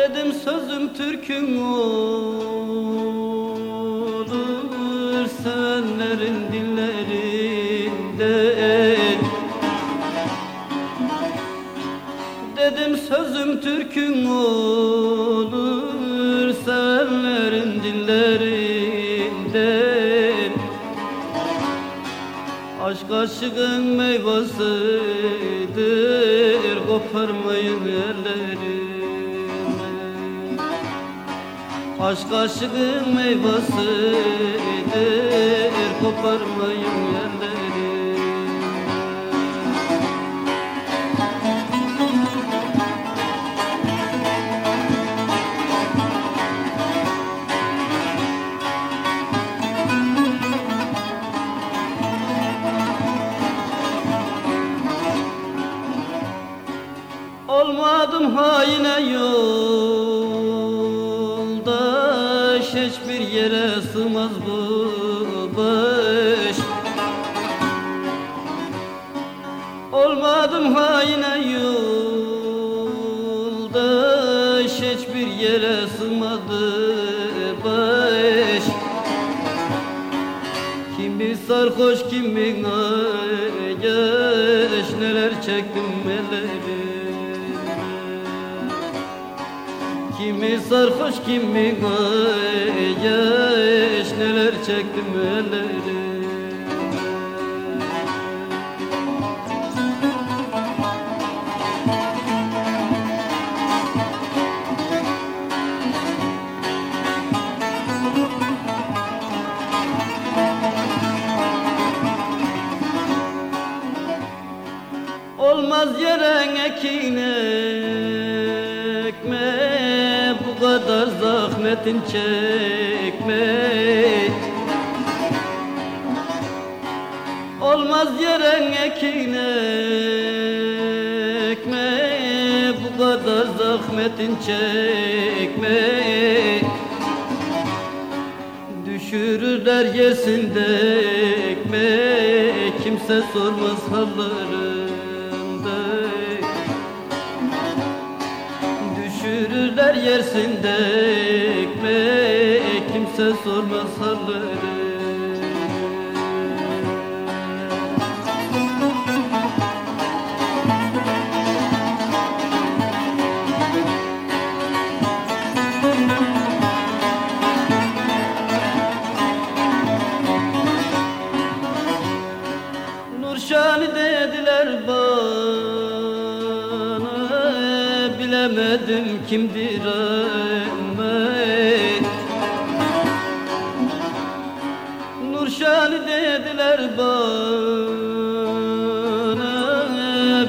Dedim sözüm Türk'üm olur. Sevenlerin dillerinde Dedim sözüm Türk'üm olur. Sevenlerin dillerinde Aşk aşığın meyvasıdır. Koparmayın ellerimi Aşk aşığın meyvasıdır Koparmayın ellerimi Olmadım haine yoldaş yere sığmaz bu baş. Olmadım haine yoldaş Hiçbir yere sığmadı baş. Kimi sarhoş kimi ağaç Neler çektim ellerim Kimi sarhoş kimi Neler çektim Olmaz yeren ekin ekme Bu kadar zahmetin çekme Olmaz yeren ekin ekme. Bu kadar zahmetin çekme. Düşürürler yersinde ekmek Kimse sormaz hallarında. Düşürürler yersinde ekmek Kimse sormaz hallarında dediler bana Bilemedim kimdir Ahmet Nurşani dediler bana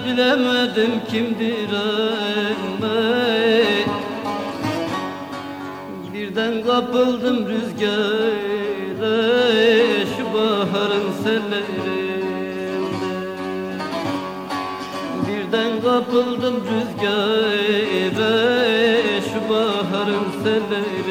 Bilemedim kimdir Ahmet Birden kapıldım rüzgara Şu baharın sellerinde Birden kapıldım rüzgara Şu baharın sellerinde